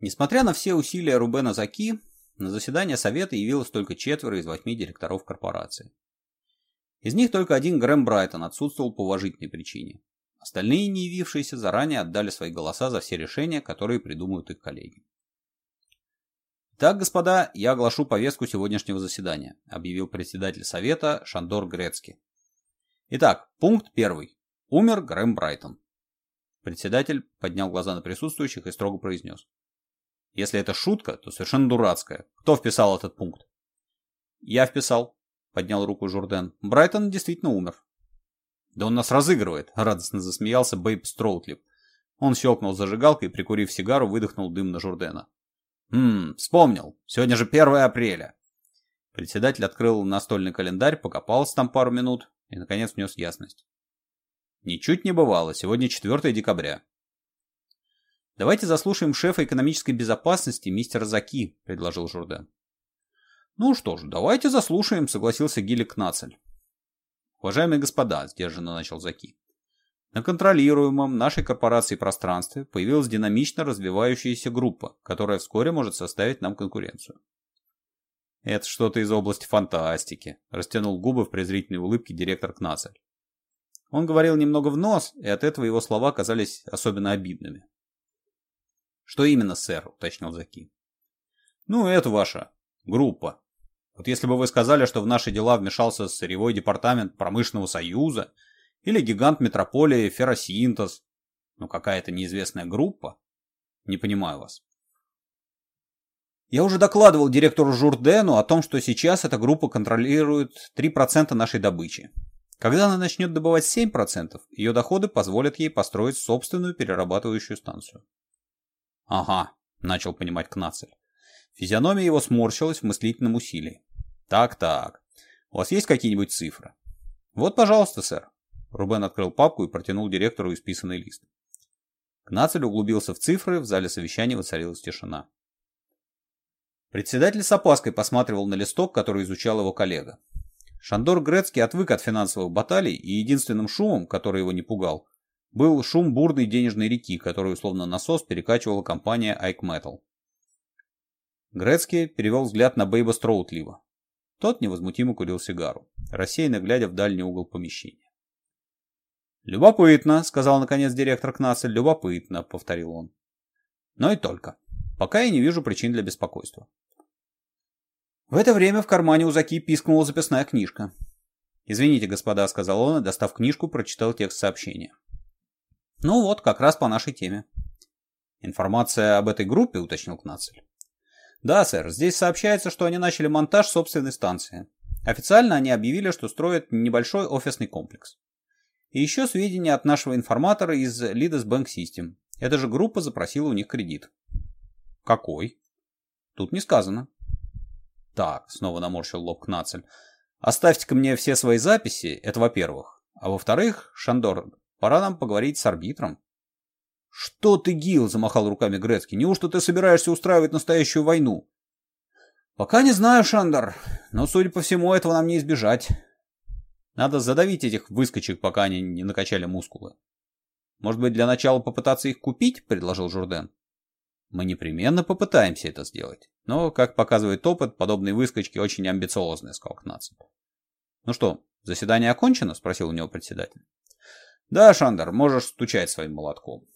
Несмотря на все усилия Рубена Заки, на заседание Совета явилось только четверо из восьми директоров корпорации. Из них только один Грэм Брайтон отсутствовал по уважительной причине. Остальные, не явившиеся, заранее отдали свои голоса за все решения, которые придумают их коллеги. Итак, господа, я оглашу повестку сегодняшнего заседания», объявил председатель Совета Шандор Грецки. «Итак, пункт первый. Умер Грэм Брайтон». Председатель поднял глаза на присутствующих и строго произнес. Если это шутка, то совершенно дурацкая. Кто вписал этот пункт? Я вписал, поднял руку Журден. Брайтон действительно умер. Да он нас разыгрывает, радостно засмеялся Бейб Строутлип. Он щелкнул зажигалкой и, прикурив сигару, выдохнул дым на Журдена. «Хм, вспомнил. Сегодня же 1 апреля». Председатель открыл настольный календарь, покопался там пару минут и, наконец, внес ясность. Ничуть не бывало, сегодня 4 декабря. «Давайте заслушаем шефа экономической безопасности мистера Заки», — предложил Журден. «Ну что ж, давайте заслушаем», — согласился Гилек Нацель. «Уважаемые господа», — сдержанно начал Заки, — «на контролируемом нашей корпорацией пространстве появилась динамично развивающаяся группа, которая вскоре может составить нам конкуренцию». «Это что-то из области фантастики», — растянул губы в презрительной улыбке директор Кнацель. Он говорил немного в нос, и от этого его слова казались особенно обидными. Что именно, сэр, уточнил Заки. Ну, это ваша группа. Вот если бы вы сказали, что в наши дела вмешался сырьевой департамент промышленного союза или гигант метрополии Ферросинтез, ну какая-то неизвестная группа, не понимаю вас. Я уже докладывал директору Журдену о том, что сейчас эта группа контролирует 3% нашей добычи. Когда она начнет добывать 7%, ее доходы позволят ей построить собственную перерабатывающую станцию. «Ага», — начал понимать Кнацель. Физиономия его сморщилась в мыслительном усилии. «Так-так, у вас есть какие-нибудь цифры?» «Вот, пожалуйста, сэр». Рубен открыл папку и протянул директору исписанный лист. Кнацель углубился в цифры, в зале совещания воцарилась тишина. Председатель с опаской посматривал на листок, который изучал его коллега. Шандор Грецкий отвык от финансовых баталий и единственным шумом, который его не пугал, был шум бурной денежной реки, которую словно насос перекачивала компания Ike Metal. Грецкий перевел взгляд на Бейба Строутлива. Тот невозмутимо курил сигару, рассеянно глядя в дальний угол помещения. «Любопытно», — сказал наконец директор Кнассель, — «любопытно», — повторил он. «Но и только. Пока я не вижу причин для беспокойства». В это время в кармане у Заки пискнула записная книжка. «Извините, господа», — сказал он, и, достав книжку, прочитал текст сообщения. Ну вот, как раз по нашей теме. Информация об этой группе, уточнил Кнацель. Да, сэр, здесь сообщается, что они начали монтаж собственной станции. Официально они объявили, что строят небольшой офисный комплекс. И еще сведения от нашего информатора из Leaders Bank System. Эта же группа запросила у них кредит. Какой? Тут не сказано. Так, снова наморщил лоб Кнацель. Оставьте-ка мне все свои записи, это во-первых. А во-вторых, Шандор, Пора нам поговорить с арбитром. «Что ты, Гил?» — замахал руками Грецкий. «Неужто ты собираешься устраивать настоящую войну?» «Пока не знаю, Шандар, но, судя по всему, этого нам не избежать. Надо задавить этих выскочек, пока они не накачали мускулы. Может быть, для начала попытаться их купить?» — предложил Журден. «Мы непременно попытаемся это сделать, но, как показывает опыт, подобные выскочки очень амбициозные», — сказал Кнацеп. «Ну что, заседание окончено?» — спросил у него председатель. Да, Шандер, можешь стучать своим молотком.